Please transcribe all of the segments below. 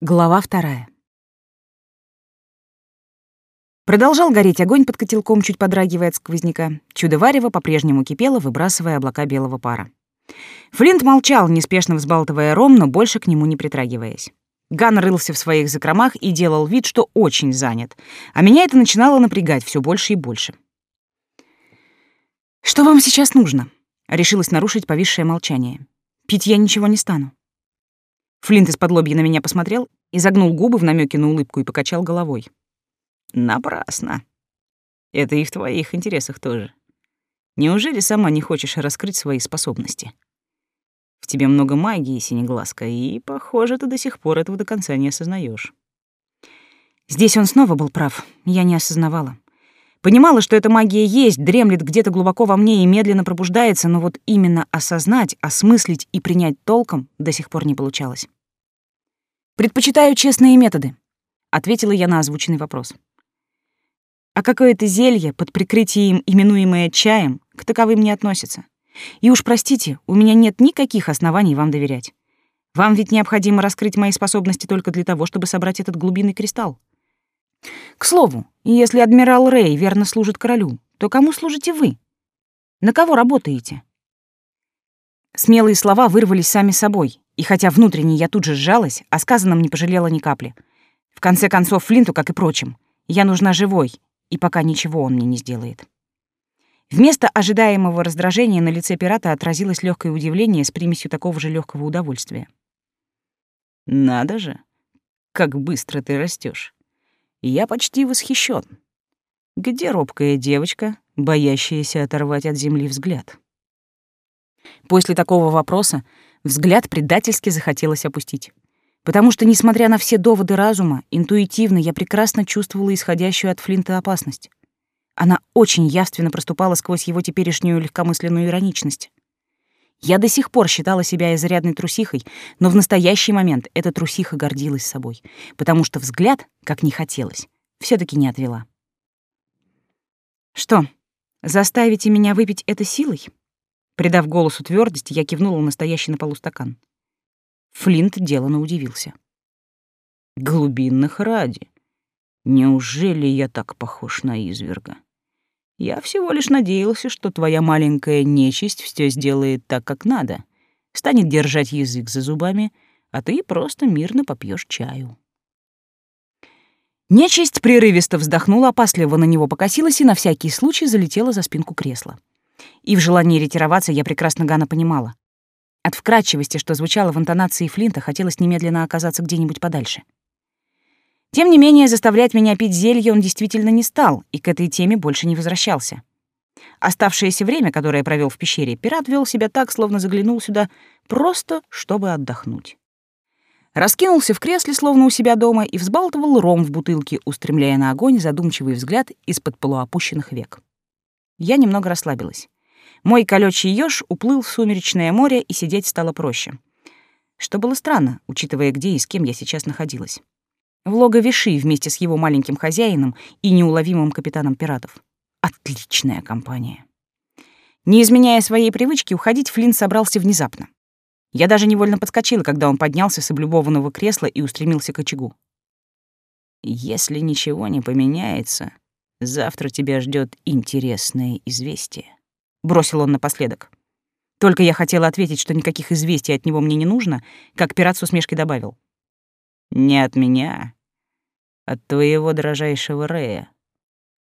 Глава вторая. Продолжал гореть огонь под котелком, чуть подрагивая от сквозняка. Чудо-варево по-прежнему кипело, выбрасывая облака белого пара. Флинт молчал, неспешно взбалтывая ром, но больше к нему не притрагиваясь. Ган рылся в своих закромах и делал вид, что очень занят, а меня это начинало напрягать все больше и больше. «Что вам сейчас нужно?» — решилась нарушить повисшее молчание. «Пить я ничего не стану». Флинт из-под лобья на меня посмотрел, изогнул губы в намеке на улыбку и покачал головой. Напрасно. Это и в твоих интересах тоже. Неужели сама не хочешь раскрыть свои способности? В тебе много магии, синеглазка, и, похоже, ты до сих пор этого до конца не осознаешь. Здесь он снова был прав, я не осознавала. Понимала, что эта магия есть, дремлет где-то глубоко во мне и медленно пробуждается, но вот именно осознать, осмыслить и принять толком до сих пор не получалось. «Предпочитаю честные методы», — ответила я на озвученный вопрос. А какое-то зелье, под прикрытием именуемое чаем, к таковым не относится. И уж простите, у меня нет никаких оснований вам доверять. Вам ведь необходимо раскрыть мои способности только для того, чтобы собрать этот глубинный кристалл. К слову, если адмирал Рэй верно служит королю, то кому служите вы? На кого работаете? Смелые слова вырвались сами собой, и хотя внутренне я тут же сжалась, о сказанном не пожалела ни капли. В конце концов, Флинту, как и прочим, я нужна живой, и пока ничего он мне не сделает. Вместо ожидаемого раздражения на лице пирата отразилось легкое удивление с примесью такого же легкого удовольствия. «Надо же, как быстро ты растешь. Я почти восхищен. Где робкая девочка, боящаяся оторвать от земли взгляд?» После такого вопроса взгляд предательски захотелось опустить. Потому что, несмотря на все доводы разума, интуитивно я прекрасно чувствовала исходящую от Флинта опасность. Она очень явственно проступала сквозь его теперешнюю легкомысленную ироничность. Я до сих пор считала себя изрядной трусихой, но в настоящий момент эта трусиха гордилась собой, потому что взгляд, как не хотелось, все таки не отвела. «Что, заставите меня выпить это силой?» Придав голосу твердости, я кивнула настоящий на полу стакан. Флинт делано удивился. «Глубинных ради. Неужели я так похож на изверга? Я всего лишь надеялся, что твоя маленькая нечисть все сделает так, как надо, станет держать язык за зубами, а ты просто мирно попьешь чаю». Нечисть прерывисто вздохнула, опасливо на него покосилась и на всякий случай залетела за спинку кресла. И в желании ретироваться я прекрасно Гана понимала. От вкрадчивости, что звучало в интонации Флинта, хотелось немедленно оказаться где-нибудь подальше. Тем не менее, заставлять меня пить зелье он действительно не стал и к этой теме больше не возвращался. Оставшееся время, которое провел в пещере, пират вел себя так, словно заглянул сюда просто, чтобы отдохнуть. Раскинулся в кресле, словно у себя дома, и взбалтывал ром в бутылке, устремляя на огонь задумчивый взгляд из-под полуопущенных век. Я немного расслабилась. Мой колючий ёж уплыл в сумеречное море, и сидеть стало проще. Что было странно, учитывая, где и с кем я сейчас находилась. В логове Ши вместе с его маленьким хозяином и неуловимым капитаном пиратов. Отличная компания. Не изменяя своей привычки, уходить Флинн собрался внезапно. Я даже невольно подскочила, когда он поднялся с облюбованного кресла и устремился к очагу. «Если ничего не поменяется, завтра тебя ждет интересное известие» бросил он напоследок. Только я хотела ответить, что никаких известий от него мне не нужно, как пират с усмешкой добавил. «Не от меня, от твоего дрожайшего Рея.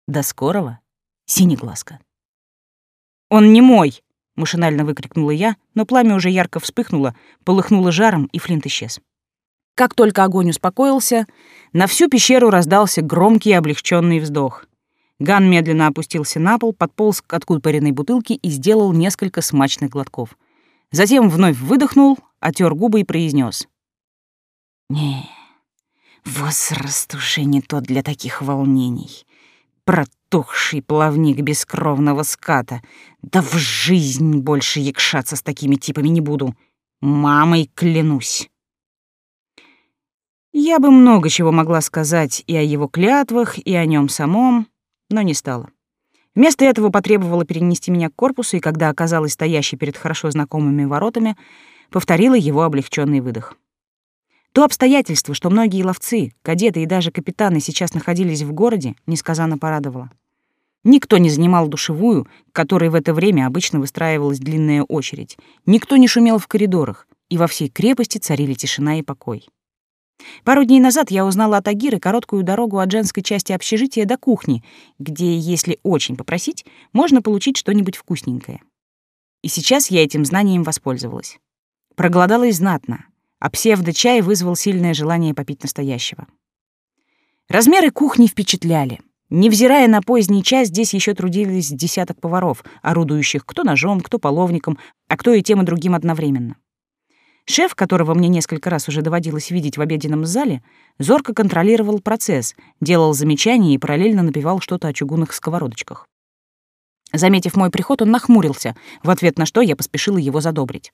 До скорого, синеглазка». «Он не мой!» — машинально выкрикнула я, но пламя уже ярко вспыхнуло, полыхнуло жаром, и Флинт исчез. Как только огонь успокоился, на всю пещеру раздался громкий облегченный вздох. Ган медленно опустился на пол, подполз к откупоренной бутылке и сделал несколько смачных глотков. Затем вновь выдохнул, отер губы и произнес: «Не, возраст уже не тот для таких волнений. Протухший плавник бескровного ската. Да в жизнь больше якшаться с такими типами не буду. Мамой клянусь». Я бы много чего могла сказать и о его клятвах, и о нем самом, но не стала. Вместо этого потребовала перенести меня к корпусу, и когда оказалась стоящей перед хорошо знакомыми воротами, повторила его облегченный выдох. То обстоятельство, что многие ловцы, кадеты и даже капитаны сейчас находились в городе, несказанно порадовало. Никто не занимал душевую, к которой в это время обычно выстраивалась длинная очередь. Никто не шумел в коридорах, и во всей крепости царили тишина и покой. Пару дней назад я узнала от Агиры короткую дорогу от женской части общежития до кухни, где, если очень попросить, можно получить что-нибудь вкусненькое. И сейчас я этим знанием воспользовалась. Проголодалась знатно, а псевдо-чай вызвал сильное желание попить настоящего. Размеры кухни впечатляли. Невзирая на поздний час, здесь еще трудились десяток поваров, орудующих кто ножом, кто половником, а кто и тем и другим одновременно. Шеф, которого мне несколько раз уже доводилось видеть в обеденном зале, зорко контролировал процесс, делал замечания и параллельно напевал что-то о чугунных сковородочках. Заметив мой приход, он нахмурился, в ответ на что я поспешила его задобрить.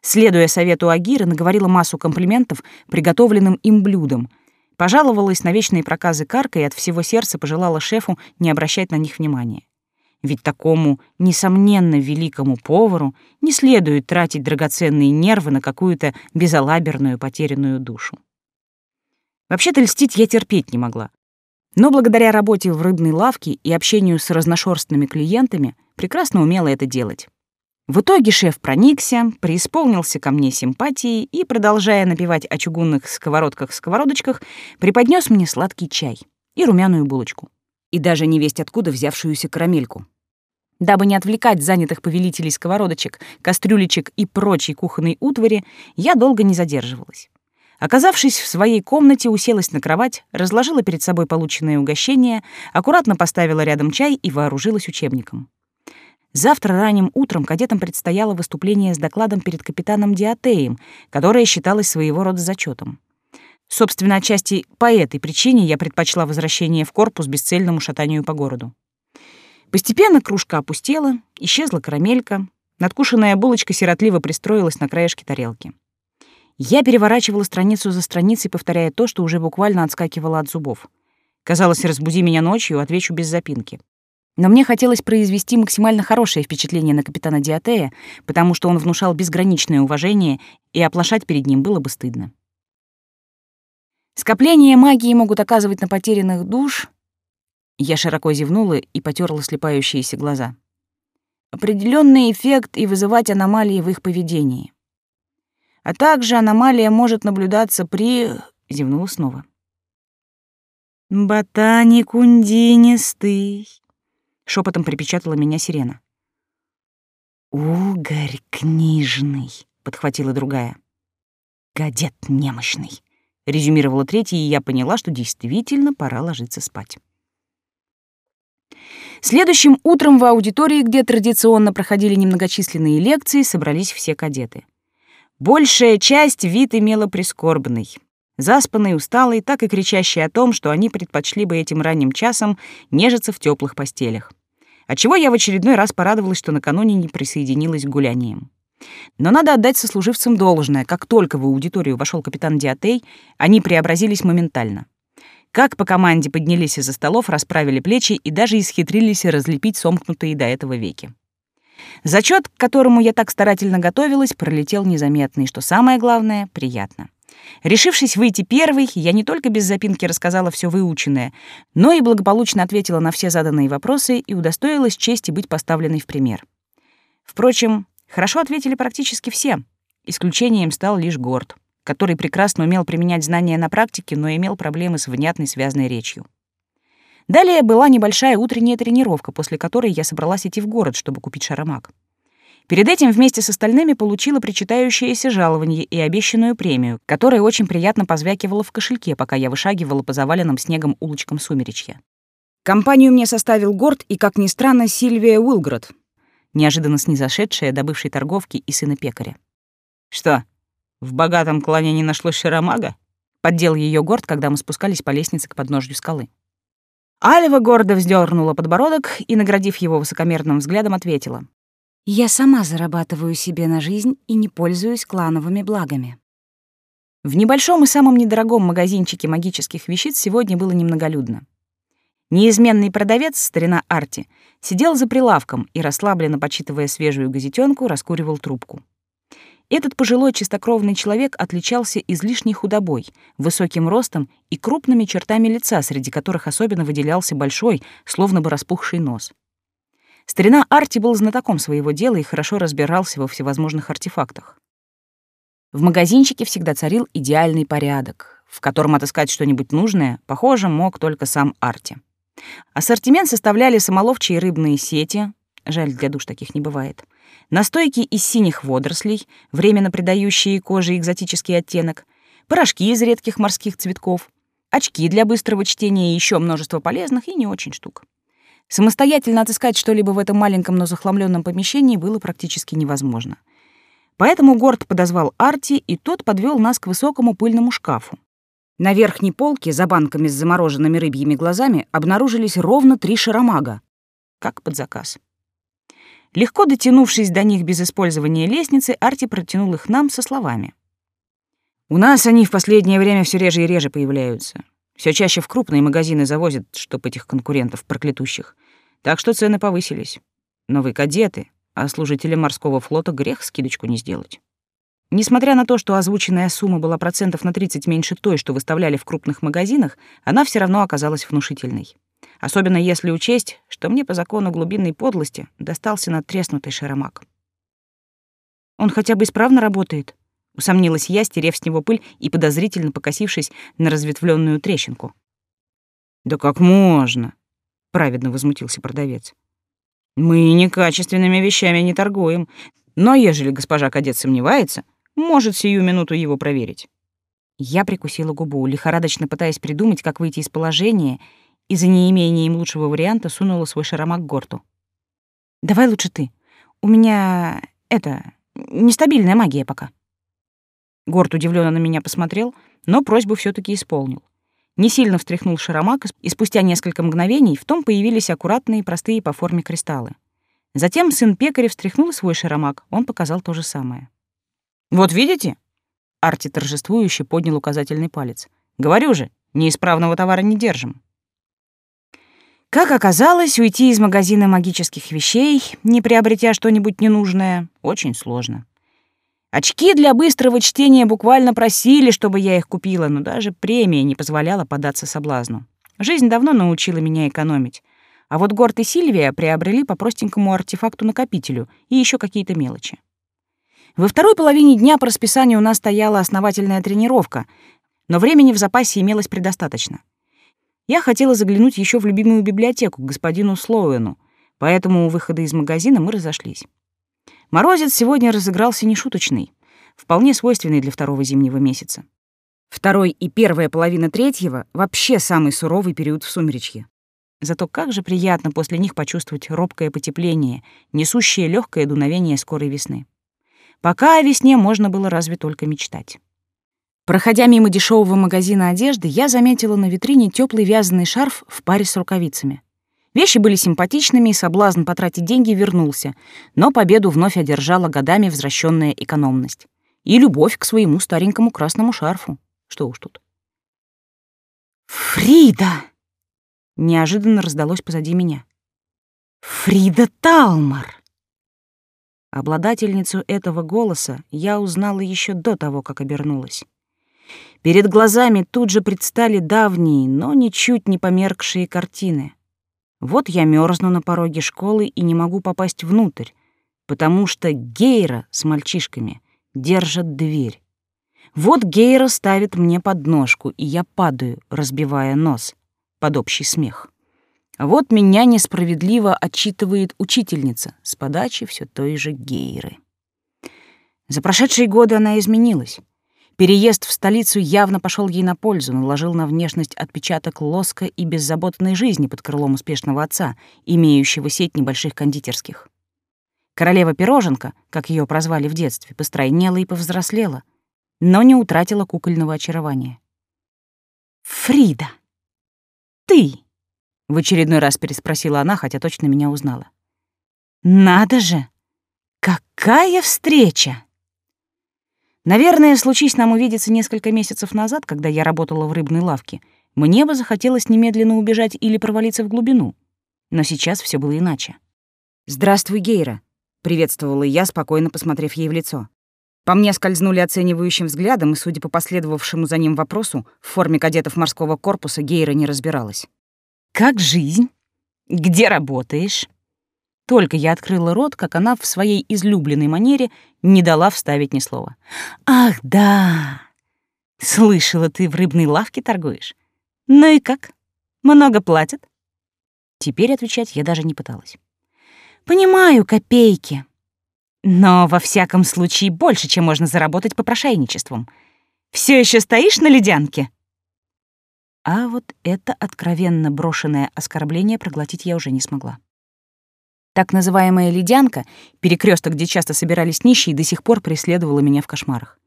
Следуя совету Агиры, наговорила массу комплиментов приготовленным им блюдам, пожаловалась на вечные проказы Карка и от всего сердца пожелала шефу не обращать на них внимания. Ведь такому, несомненно, великому повару не следует тратить драгоценные нервы на какую-то безалаберную потерянную душу. Вообще-то льстить я терпеть не могла. Но благодаря работе в рыбной лавке и общению с разношерстными клиентами прекрасно умела это делать. В итоге шеф проникся, преисполнился ко мне симпатией и, продолжая напевать о чугунных сковородках-сковородочках, преподнес мне сладкий чай и румяную булочку и даже невесть откуда взявшуюся карамельку. Дабы не отвлекать занятых повелителей сковородочек, кастрюлечек и прочей кухонной утвари, я долго не задерживалась. Оказавшись в своей комнате, уселась на кровать, разложила перед собой полученное угощение, аккуратно поставила рядом чай и вооружилась учебником. Завтра ранним утром кадетам предстояло выступление с докладом перед капитаном Диатеем, которое считалось своего рода зачетом. Собственно, отчасти по этой причине я предпочла возвращение в корпус бесцельному шатанию по городу. Постепенно кружка опустела, исчезла карамелька, надкушенная булочка сиротливо пристроилась на краешке тарелки. Я переворачивала страницу за страницей, повторяя то, что уже буквально отскакивало от зубов. Казалось, разбуди меня ночью, отвечу без запинки. Но мне хотелось произвести максимально хорошее впечатление на капитана Диатея, потому что он внушал безграничное уважение, и оплошать перед ним было бы стыдно. Скопления магии могут оказывать на потерянных душ... Я широко зевнула и потерла слепающиеся глаза. Определенный эффект и вызывать аномалии в их поведении. А также аномалия может наблюдаться при... Зевнула снова. «Ботаник ундинистый», — шепотом припечатала меня сирена. «Угорь книжный», — подхватила другая. «Гадет немощный» резюмировала третья, и я поняла, что действительно пора ложиться спать. Следующим утром в аудитории, где традиционно проходили немногочисленные лекции, собрались все кадеты. Большая часть вид имела прискорбный. Заспанный, усталый, так и кричащий о том, что они предпочли бы этим ранним часом нежиться в теплых постелях. Отчего я в очередной раз порадовалась, что накануне не присоединилась к гуляниям. Но надо отдать сослуживцам должное. Как только в аудиторию вошел капитан Диатей, они преобразились моментально. Как по команде поднялись из-за столов, расправили плечи и даже исхитрились разлепить сомкнутые до этого веки. Зачет, к которому я так старательно готовилась, пролетел незаметно, и, что самое главное, приятно. Решившись выйти первой, я не только без запинки рассказала все выученное, но и благополучно ответила на все заданные вопросы и удостоилась чести быть поставленной в пример. Впрочем, Хорошо ответили практически все. Исключением стал лишь Горд, который прекрасно умел применять знания на практике, но имел проблемы с внятной связной речью. Далее была небольшая утренняя тренировка, после которой я собралась идти в город, чтобы купить шаромаг. Перед этим вместе с остальными получила причитающееся жалование и обещанную премию, которая очень приятно позвякивала в кошельке, пока я вышагивала по заваленным снегом улочкам Сумеречья. Компанию мне составил Горд и, как ни странно, Сильвия Уилград, неожиданно снизошедшая до бывшей торговки и сына пекаря. «Что, в богатом клане не нашлось шаромага?» Поддел ее горд, когда мы спускались по лестнице к подножью скалы. Альва гордо вздернула подбородок и, наградив его высокомерным взглядом, ответила. «Я сама зарабатываю себе на жизнь и не пользуюсь клановыми благами». В небольшом и самом недорогом магазинчике магических вещиц сегодня было немноголюдно. Неизменный продавец, старина Арти, сидел за прилавком и, расслабленно почитывая свежую газетенку, раскуривал трубку. Этот пожилой чистокровный человек отличался излишней худобой, высоким ростом и крупными чертами лица, среди которых особенно выделялся большой, словно бы распухший нос. Старина Арти был знатоком своего дела и хорошо разбирался во всевозможных артефактах. В магазинчике всегда царил идеальный порядок, в котором отыскать что-нибудь нужное, похоже, мог только сам Арти. Ассортимент составляли самоловчие рыбные сети, жаль, для душ таких не бывает, настойки из синих водорослей, временно придающие коже экзотический оттенок, порошки из редких морских цветков, очки для быстрого чтения и еще множество полезных и не очень штук. Самостоятельно отыскать что-либо в этом маленьком, но захламленном помещении было практически невозможно. Поэтому Горд подозвал Арти, и тот подвел нас к высокому пыльному шкафу. На верхней полке, за банками с замороженными рыбьими глазами, обнаружились ровно три шаромага, как под заказ. Легко дотянувшись до них без использования лестницы, Арти протянул их нам со словами. «У нас они в последнее время все реже и реже появляются. Все чаще в крупные магазины завозят, чтоб этих конкурентов проклятущих. Так что цены повысились. Но вы кадеты, а служителям морского флота грех скидочку не сделать». Несмотря на то, что озвученная сумма была процентов на 30 меньше той, что выставляли в крупных магазинах, она все равно оказалась внушительной. Особенно если учесть, что мне по закону глубинной подлости достался надтреснутый шаромак. «Он хотя бы исправно работает?» — усомнилась я, стерев с него пыль и подозрительно покосившись на разветвленную трещинку. «Да как можно?» — праведно возмутился продавец. «Мы некачественными вещами не торгуем, но ежели госпожа кадет сомневается, может сию минуту его проверить». Я прикусила губу, лихорадочно пытаясь придумать, как выйти из положения, и за неимением лучшего варианта сунула свой шаромак к Горту. «Давай лучше ты. У меня... это... нестабильная магия пока». Горд удивленно на меня посмотрел, но просьбу все таки исполнил. Не сильно встряхнул шаромак, и спустя несколько мгновений в том появились аккуратные, простые по форме кристаллы. Затем сын пекаря встряхнул свой шаромак, он показал то же самое. «Вот видите?» Арти торжествующе поднял указательный палец. «Говорю же, неисправного товара не держим». Как оказалось, уйти из магазина магических вещей, не приобретя что-нибудь ненужное, очень сложно. Очки для быстрого чтения буквально просили, чтобы я их купила, но даже премия не позволяла податься соблазну. Жизнь давно научила меня экономить. А вот Горд и Сильвия приобрели по простенькому артефакту-накопителю и еще какие-то мелочи. Во второй половине дня по расписанию у нас стояла основательная тренировка, но времени в запасе имелось предостаточно. Я хотела заглянуть еще в любимую библиотеку к господину Слоуэну, поэтому у выхода из магазина мы разошлись. Морозец сегодня разыгрался нешуточный, вполне свойственный для второго зимнего месяца. Второй и первая половина третьего — вообще самый суровый период в сумеречье. Зато как же приятно после них почувствовать робкое потепление, несущее легкое дуновение скорой весны. Пока о весне можно было разве только мечтать. Проходя мимо дешевого магазина одежды, я заметила на витрине теплый вязаный шарф в паре с рукавицами. Вещи были симпатичными, и соблазн потратить деньги вернулся, но победу вновь одержала годами возвращенная экономность. И любовь к своему старенькому красному шарфу. Что уж тут. «Фрида!» — неожиданно раздалось позади меня. «Фрида Талмар!» Обладательницу этого голоса я узнала еще до того, как обернулась. Перед глазами тут же предстали давние, но ничуть не померкшие картины. Вот я мерзну на пороге школы и не могу попасть внутрь, потому что Гейра с мальчишками держат дверь. Вот Гейра ставит мне подножку, и я падаю, разбивая нос под общий смех. Вот меня несправедливо отчитывает учительница с подачи все той же Гейры. За прошедшие годы она изменилась. Переезд в столицу явно пошел ей на пользу, наложил на внешность отпечаток лоска и беззаботной жизни под крылом успешного отца, имеющего сеть небольших кондитерских. Королева-пироженка, как ее прозвали в детстве, постройнела и повзрослела, но не утратила кукольного очарования. «Фрида! Ты!» — в очередной раз переспросила она, хотя точно меня узнала. «Надо же! Какая встреча!» Наверное, случись нам увидеться несколько месяцев назад, когда я работала в рыбной лавке, мне бы захотелось немедленно убежать или провалиться в глубину. Но сейчас все было иначе. «Здравствуй, Гейра», — приветствовала я, спокойно посмотрев ей в лицо. По мне скользнули оценивающим взглядом, и, судя по последовавшему за ним вопросу, в форме кадетов морского корпуса Гейра не разбиралась. «Как жизнь? Где работаешь?» Только я открыла рот, как она в своей излюбленной манере не дала вставить ни слова. «Ах, да! Слышала, ты в рыбной лавке торгуешь? Ну и как? Много платят?» Теперь отвечать я даже не пыталась. «Понимаю, копейки. Но во всяком случае больше, чем можно заработать по прошайничествам. Все еще стоишь на ледянке?» А вот это откровенно брошенное оскорбление проглотить я уже не смогла. Так называемая ледянка, перекресток, где часто собирались нищие, до сих пор преследовала меня в кошмарах.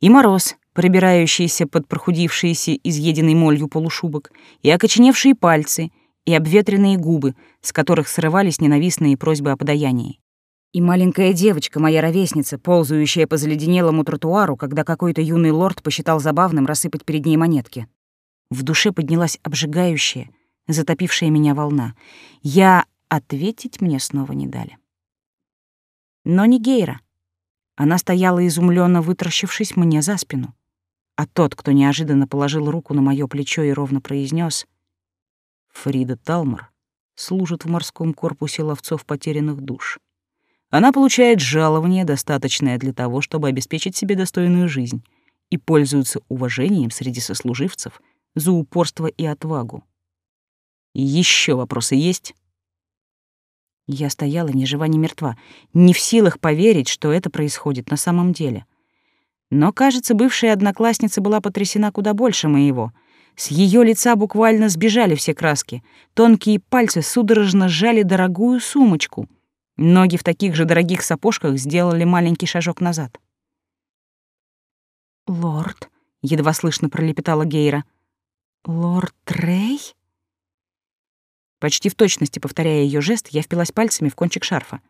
И мороз, пробирающийся под прохудившиеся изъеденной молью полушубок, и окоченевшие пальцы, и обветренные губы, с которых срывались ненавистные просьбы о подаянии. И маленькая девочка, моя ровесница, ползающая по заледенелому тротуару, когда какой-то юный лорд посчитал забавным рассыпать перед ней монетки. В душе поднялась обжигающая, затопившая меня волна. Я Ответить мне снова не дали. Но не Гейра. Она стояла изумленно вытращившись мне за спину. А тот, кто неожиданно положил руку на мое плечо и ровно произнес: «Фрида Талмар служит в морском корпусе ловцов потерянных душ. Она получает жалование, достаточное для того, чтобы обеспечить себе достойную жизнь, и пользуется уважением среди сослуживцев за упорство и отвагу. Еще вопросы есть?» Я стояла ни жива, ни мертва, не в силах поверить, что это происходит на самом деле. Но, кажется, бывшая одноклассница была потрясена куда больше моего. С ее лица буквально сбежали все краски. Тонкие пальцы судорожно сжали дорогую сумочку. Ноги в таких же дорогих сапожках сделали маленький шажок назад. «Лорд», — едва слышно пролепетала Гейра. «Лорд Трей?» Почти в точности повторяя ее жест, я впилась пальцами в кончик шарфа.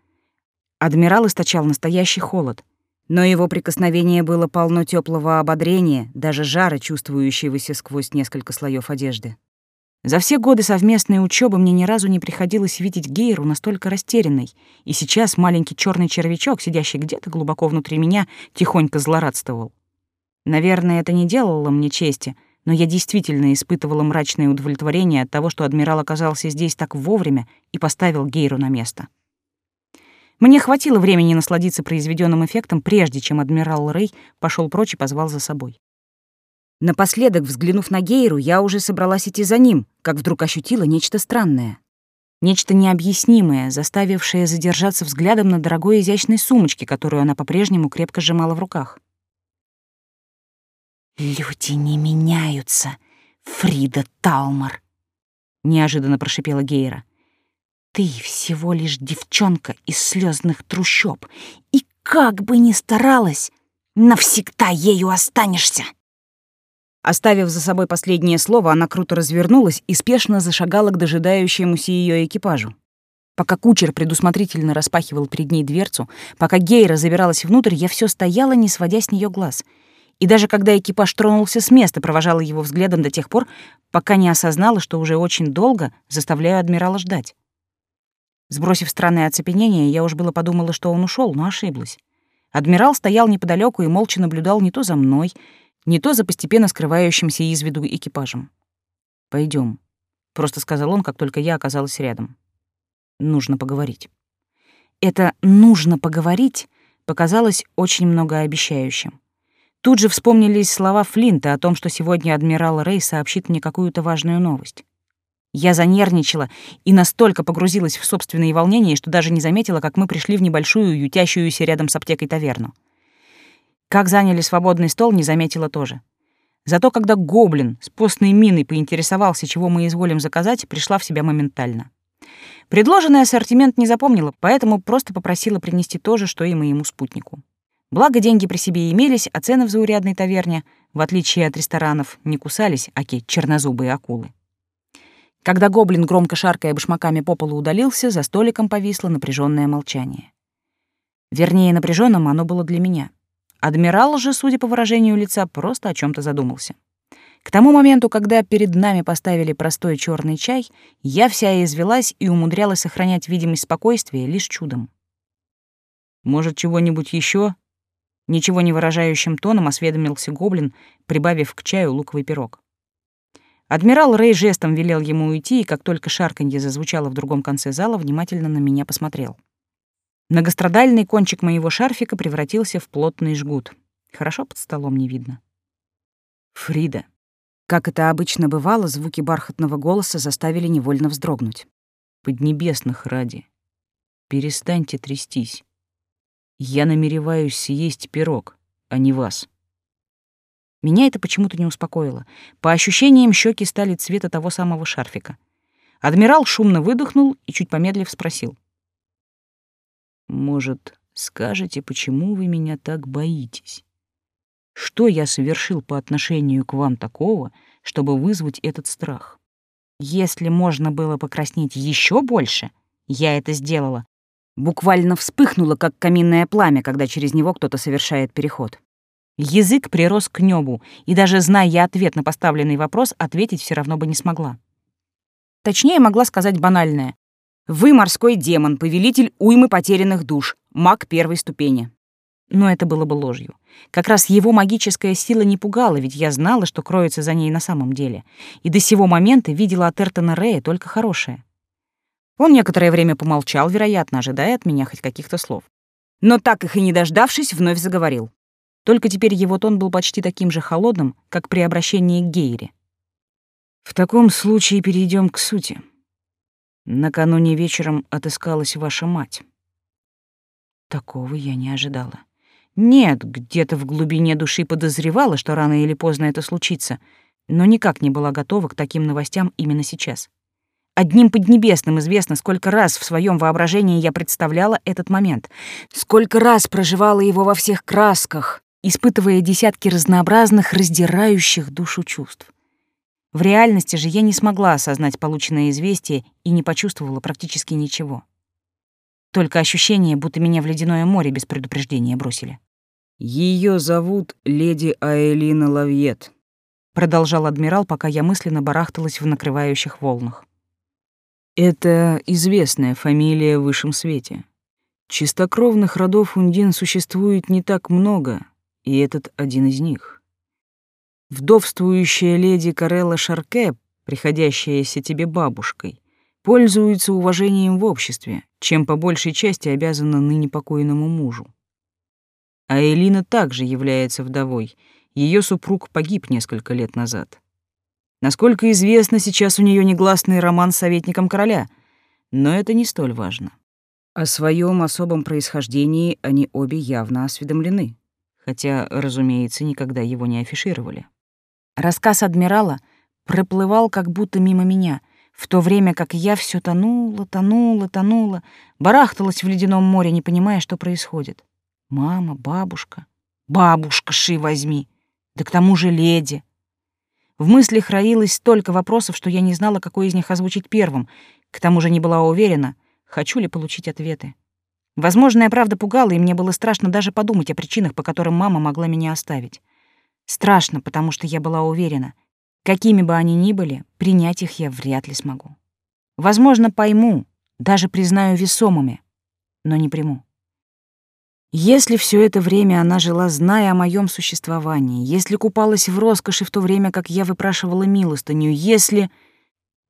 Адмирал источал настоящий холод, но его прикосновение было полно теплого ободрения, даже жара, чувствующегося сквозь несколько слоев одежды. За все годы совместной учебы мне ни разу не приходилось видеть Гейру настолько растерянной, и сейчас маленький черный червячок, сидящий где-то глубоко внутри меня, тихонько злорадствовал. Наверное, это не делало мне чести — но я действительно испытывала мрачное удовлетворение от того, что адмирал оказался здесь так вовремя и поставил Гейру на место. Мне хватило времени насладиться произведенным эффектом, прежде чем адмирал Рэй пошел прочь и позвал за собой. Напоследок, взглянув на Гейру, я уже собралась идти за ним, как вдруг ощутила нечто странное. Нечто необъяснимое, заставившее задержаться взглядом на дорогой изящной сумочке, которую она по-прежнему крепко сжимала в руках. «Люди не меняются, Фрида Талмар», — неожиданно прошипела Гейра. «Ты всего лишь девчонка из слезных трущоб, и как бы ни старалась, навсегда ею останешься». Оставив за собой последнее слово, она круто развернулась и спешно зашагала к дожидающемуся ее экипажу. Пока кучер предусмотрительно распахивал перед ней дверцу, пока Гейра забиралась внутрь, я все стояла, не сводя с нее глаз — и даже когда экипаж тронулся с места, провожала его взглядом до тех пор, пока не осознала, что уже очень долго заставляю адмирала ждать. Сбросив странное оцепенение, я уж было подумала, что он ушел, но ошиблась. Адмирал стоял неподалеку и молча наблюдал не то за мной, не то за постепенно скрывающимся из виду экипажем. Пойдем, просто сказал он, как только я оказалась рядом. «Нужно поговорить». Это «нужно поговорить» показалось очень многообещающим. Тут же вспомнились слова Флинта о том, что сегодня адмирал Рэй сообщит мне какую-то важную новость. Я занервничала и настолько погрузилась в собственные волнения, что даже не заметила, как мы пришли в небольшую, ютящуюся рядом с аптекой таверну. Как заняли свободный стол, не заметила тоже. Зато когда гоблин с постной миной поинтересовался, чего мы изволим заказать, пришла в себя моментально. Предложенный ассортимент не запомнила, поэтому просто попросила принести то же, что и моему спутнику. Благо, деньги при себе имелись, а цены в заурядной таверне, в отличие от ресторанов, не кусались, аки чернозубые акулы. Когда гоблин, громко шаркая башмаками по полу, удалился, за столиком повисло напряженное молчание. Вернее, напряженным оно было для меня. Адмирал же, судя по выражению лица, просто о чем то задумался. К тому моменту, когда перед нами поставили простой черный чай, я вся извелась и умудрялась сохранять видимость спокойствия лишь чудом. «Может, чего-нибудь еще? Ничего не выражающим тоном осведомился гоблин, прибавив к чаю луковый пирог. Адмирал Рэй жестом велел ему уйти, и как только шарканье зазвучало в другом конце зала, внимательно на меня посмотрел. Многострадальный кончик моего шарфика превратился в плотный жгут. Хорошо под столом не видно. Фрида. Как это обычно бывало, звуки бархатного голоса заставили невольно вздрогнуть. Поднебесных ради. Перестаньте трястись. Я намереваюсь съесть пирог, а не вас. Меня это почему-то не успокоило. По ощущениям, щеки стали цвета того самого шарфика. Адмирал шумно выдохнул и, чуть помедлив, спросил. «Может, скажете, почему вы меня так боитесь? Что я совершил по отношению к вам такого, чтобы вызвать этот страх? Если можно было покраснеть еще больше, я это сделала, буквально вспыхнуло, как каминное пламя, когда через него кто-то совершает переход. Язык прирос к небу, и даже зная ответ на поставленный вопрос, ответить все равно бы не смогла. Точнее, могла сказать банальное. «Вы морской демон, повелитель уймы потерянных душ, маг первой ступени». Но это было бы ложью. Как раз его магическая сила не пугала, ведь я знала, что кроется за ней на самом деле. И до сего момента видела от Эртона Рея только хорошее. Он некоторое время помолчал, вероятно, ожидая от меня хоть каких-то слов. Но так их и не дождавшись, вновь заговорил. Только теперь его тон был почти таким же холодным, как при обращении к Гейре. «В таком случае перейдем к сути. Накануне вечером отыскалась ваша мать». Такого я не ожидала. Нет, где-то в глубине души подозревала, что рано или поздно это случится, но никак не была готова к таким новостям именно сейчас. Одним Поднебесным известно, сколько раз в своем воображении я представляла этот момент, сколько раз проживала его во всех красках, испытывая десятки разнообразных, раздирающих душу чувств. В реальности же я не смогла осознать полученное известие и не почувствовала практически ничего. Только ощущение, будто меня в ледяное море без предупреждения бросили. Ее зовут леди Аэлина Лавьет», — продолжал адмирал, пока я мысленно барахталась в накрывающих волнах. Это известная фамилия в высшем свете. Чистокровных родов Ундин существует не так много, и этот один из них. Вдовствующая леди Карелла Шарке, приходящаяся тебе бабушкой, пользуется уважением в обществе, чем по большей части обязана ныне покойному мужу. А Элина также является вдовой. Ее супруг погиб несколько лет назад. Насколько известно, сейчас у нее негласный роман с советником короля, но это не столь важно. О своем особом происхождении они обе явно осведомлены, хотя, разумеется, никогда его не афишировали. Рассказ адмирала проплывал как будто мимо меня, в то время как я все тонула, тонула, тонула, барахталась в ледяном море, не понимая, что происходит. Мама, бабушка, бабушка, ши возьми, да к тому же леди. В мыслях роилось столько вопросов, что я не знала, какой из них озвучить первым. К тому же не была уверена, хочу ли получить ответы. Возможная правда пугала, и мне было страшно даже подумать о причинах, по которым мама могла меня оставить. Страшно, потому что я была уверена, какими бы они ни были, принять их я вряд ли смогу. Возможно, пойму, даже признаю весомыми, но не приму. Если все это время она жила, зная о моем существовании, если купалась в роскоши в то время, как я выпрашивала милостыню, если...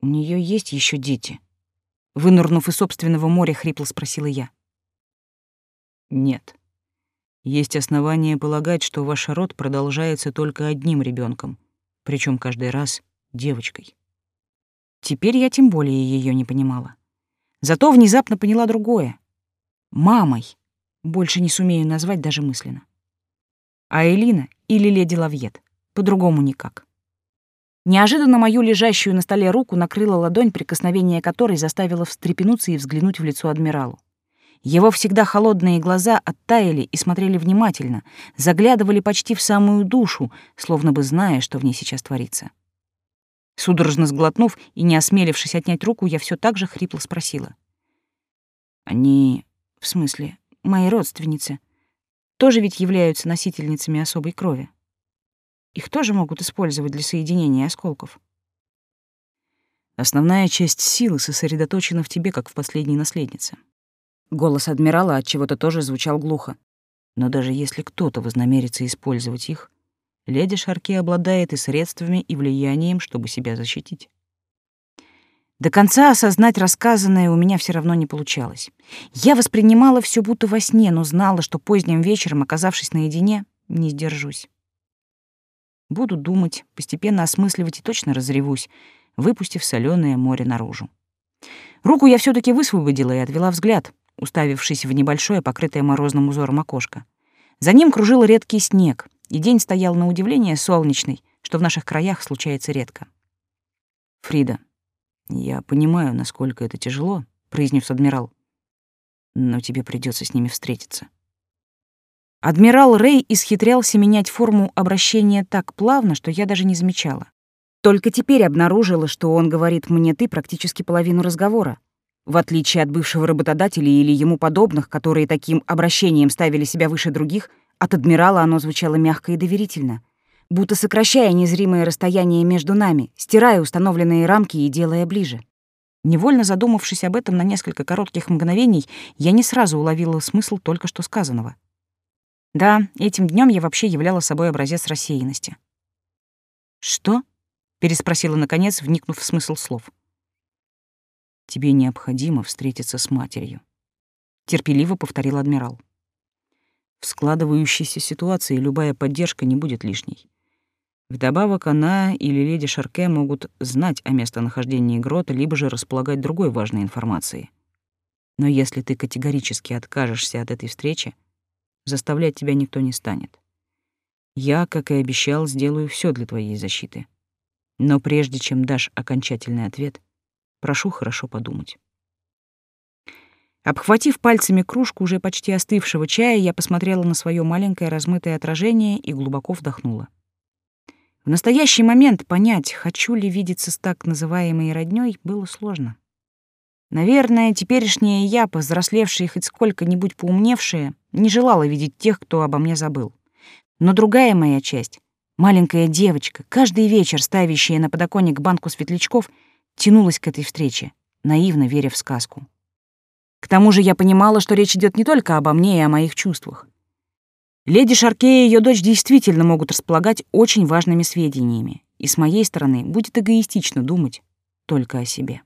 У нее есть еще дети? Вынурнув из собственного моря, хрипло спросила я. Нет. Есть основания полагать, что ваш род продолжается только одним ребенком, причем каждый раз девочкой. Теперь я тем более ее не понимала. Зато внезапно поняла другое. Мамой больше не сумею назвать даже мысленно. А Элина или леди Лавьет, по-другому никак. Неожиданно мою лежащую на столе руку накрыла ладонь, прикосновение которой заставило встрепенуться и взглянуть в лицо адмиралу. Его всегда холодные глаза оттаяли и смотрели внимательно, заглядывали почти в самую душу, словно бы зная, что в ней сейчас творится. Судорожно сглотнув и не осмелившись отнять руку, я все так же хрипло спросила. «Они... в смысле, мои родственницы, тоже ведь являются носительницами особой крови. Их тоже могут использовать для соединения осколков. Основная часть силы сосредоточена в тебе, как в последней наследнице. Голос адмирала от чего-то тоже звучал глухо. Но даже если кто-то вознамерится использовать их, леди Шарке обладает и средствами, и влиянием, чтобы себя защитить. До конца осознать рассказанное у меня все равно не получалось. Я воспринимала все будто во сне, но знала, что поздним вечером, оказавшись наедине, не сдержусь. Буду думать, постепенно осмысливать и точно разревусь, выпустив соленое море наружу. Руку я все таки высвободила и отвела взгляд, уставившись в небольшое, покрытое морозным узором окошко. За ним кружил редкий снег, и день стоял на удивление солнечный, что в наших краях случается редко. «Фрида, я понимаю, насколько это тяжело», — произнес адмирал. «Но тебе придется с ними встретиться». Адмирал Рэй исхитрялся менять форму обращения так плавно, что я даже не замечала. Только теперь обнаружила, что он говорит мне «ты» практически половину разговора. В отличие от бывшего работодателя или ему подобных, которые таким обращением ставили себя выше других, от адмирала оно звучало мягко и доверительно, будто сокращая незримое расстояние между нами, стирая установленные рамки и делая ближе. Невольно задумавшись об этом на несколько коротких мгновений, я не сразу уловила смысл только что сказанного — да, этим днем я вообще являла собой образец рассеянности. «Что?» — переспросила наконец, вникнув в смысл слов. «Тебе необходимо встретиться с матерью», — терпеливо повторил адмирал. «В складывающейся ситуации любая поддержка не будет лишней. Вдобавок она или леди Шарке могут знать о местонахождении грота, либо же располагать другой важной информацией. Но если ты категорически откажешься от этой встречи, Заставлять тебя никто не станет. Я, как и обещал, сделаю все для твоей защиты. Но прежде чем дашь окончательный ответ, прошу хорошо подумать. Обхватив пальцами кружку уже почти остывшего чая, я посмотрела на свое маленькое размытое отражение и глубоко вдохнула. В настоящий момент понять, хочу ли видеться с так называемой роднёй, было сложно. Наверное, теперешняя я, повзрослевшая и хоть сколько-нибудь поумневшая, не желала видеть тех, кто обо мне забыл. Но другая моя часть, маленькая девочка, каждый вечер ставящая на подоконник банку светлячков, тянулась к этой встрече, наивно веря в сказку. К тому же я понимала, что речь идет не только обо мне и о моих чувствах. Леди Шарке и ее дочь действительно могут располагать очень важными сведениями, и с моей стороны будет эгоистично думать только о себе.